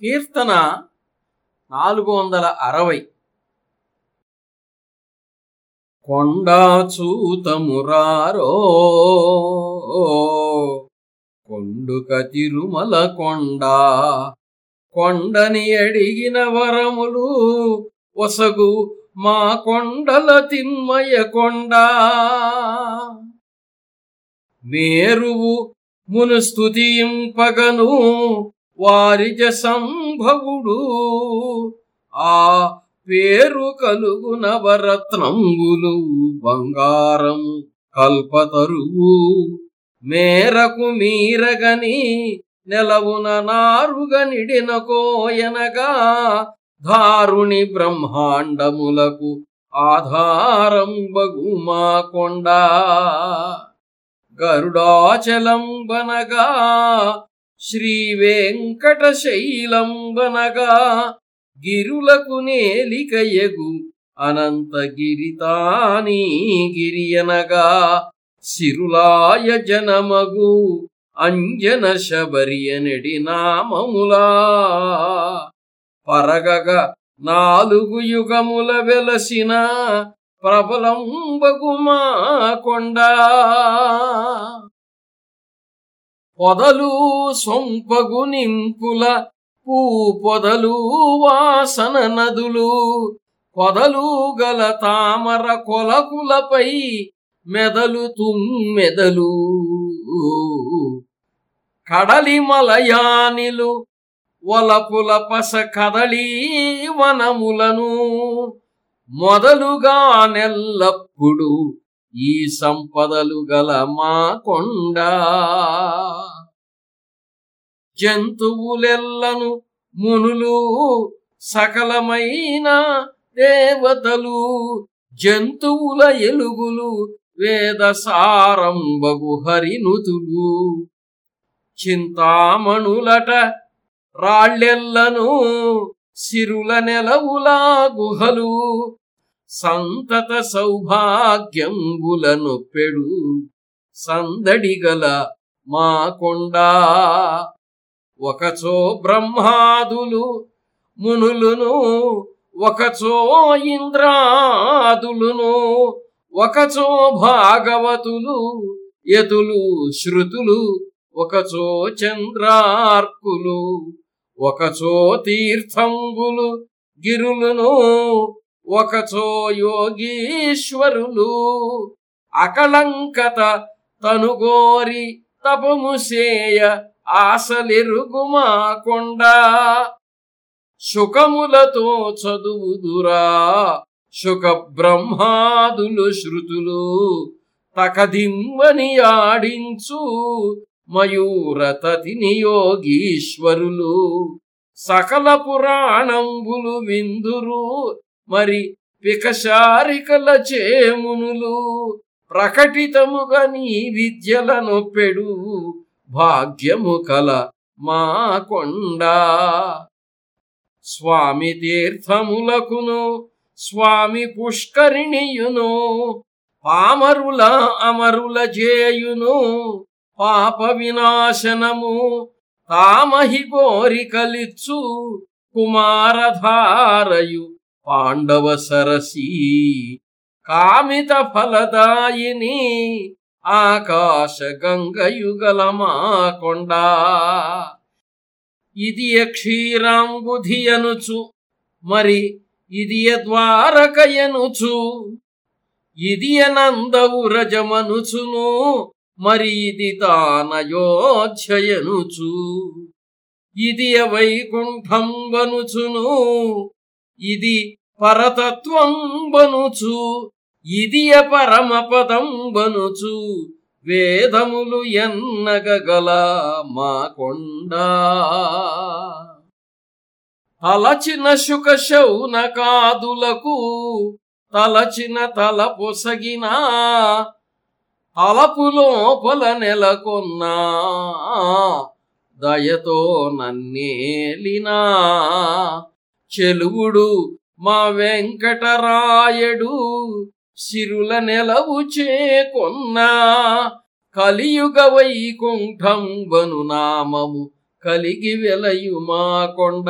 కీర్తన నాలుగు వందల అరవై. కొండా చూతమురారో కొండుక తిరుమల కొండ కొండని అడిగిన వరములు వసగు మా కొండల తిమ్మయ కొండ. మేరువు మును స్తుతింపగను వారిజ సంభవుడు. ఆ పేరు కలుగు నవరత్నంబులు బంగారం కల్పతరువు. మేరకు మీరగని నెలవున నారుగనిడిన కోయనగా ధారుణి బ్రహ్మాండములకు ఆధారం బగుమా కొండ. గరుడాచలంబనగా వెంకటశైలంబనగా గిరులకు నేలికయగు అనంత గిరితాని గిరియనగా సిరులాయ జనమగు అంజన శబరియనడి నామములా. పరగగ నాలుగు యుగముల వెలసిన ప్రబలంబగుమా కొండా. పొదలు సొంపగు నింపుల పూ పొదలు వాసన నదులు పొదలు గల తామర కొలకులపై మెదలు తుమ్మెదలు. కడలి మలయానిలు వలపుల పస కదళీ వనములను మొదలుగా నెల్లప్పుడు ఈ సంపదలు గల మా కొండ. జంతువులెల్లను మునులు సకలమైన దేవతలు జంతువుల ఎలుగులు వేద సారంబగు హరినుతులు. చింతామణులట రాళ్ళెల్లను సిరుల నెలవులా గుహలు సంతత సౌభాగ్యంబులను పెడు సందడిగల మా కొండా ఒకచో బ్రహ్మాదులు మునులును ఒకచో ఇంద్రాదులును ఒకచో భాగవతులు యతులు శృతులు ఒకచో చంద్రార్కులు ఒకచో తీర్థంబులు గిరులును ఒకచో యోగీశ్వరులు అకళంకత తనుగోరి తపముసేయ ఆశలిరుగుమా కొండ. శుకములతో చదువుదురా శుక బ్రహ్మాదులు శృతులు తకదిమ్మని ఆడించు మయూరతతి నియోగీశ్వరులు సకల పురాణంబులు విందురు మరి పికశారికల చేమునులు ప్రకటితముగా నీ విద్యల నొప్పెడు భాగ్యము కల మా కొండ స్వామి తీర్థములకును స్వామి పుష్కరిణియును పామరుల అమరుల జేయును పాప వినాశనము తామహి కోరికలిచ్చు కుమారధారయు పాండవ సరసి కామిత ఫలదాయిని ఆకాశ గంగయుగల మా కొండ ఇది క్షీరాంబుధి అనుచు మరి ఇది ద్వారకయనుచు ఇది నందవురజమనుచును మరి ఇది తానయోధ్యయనుచు ఇది వైకుంఠం వనుచును ఇది పరతత్వంబనుచు ఇది పరమపదం బనుచు వేదములు ఎన్నగల మా కొండ తలచిన శుక శౌనకాదులకు తలచిన తల పొసగిన తలపులోపల నెలకొన్నా దయతో నన్నేలినా. చెలువుడు మా వెంకటరాయడు సిరుల నెలవు చేకొన్నా కలియుగ వైకుంఠం బను నామము కలిగి వెలయు మా కొండ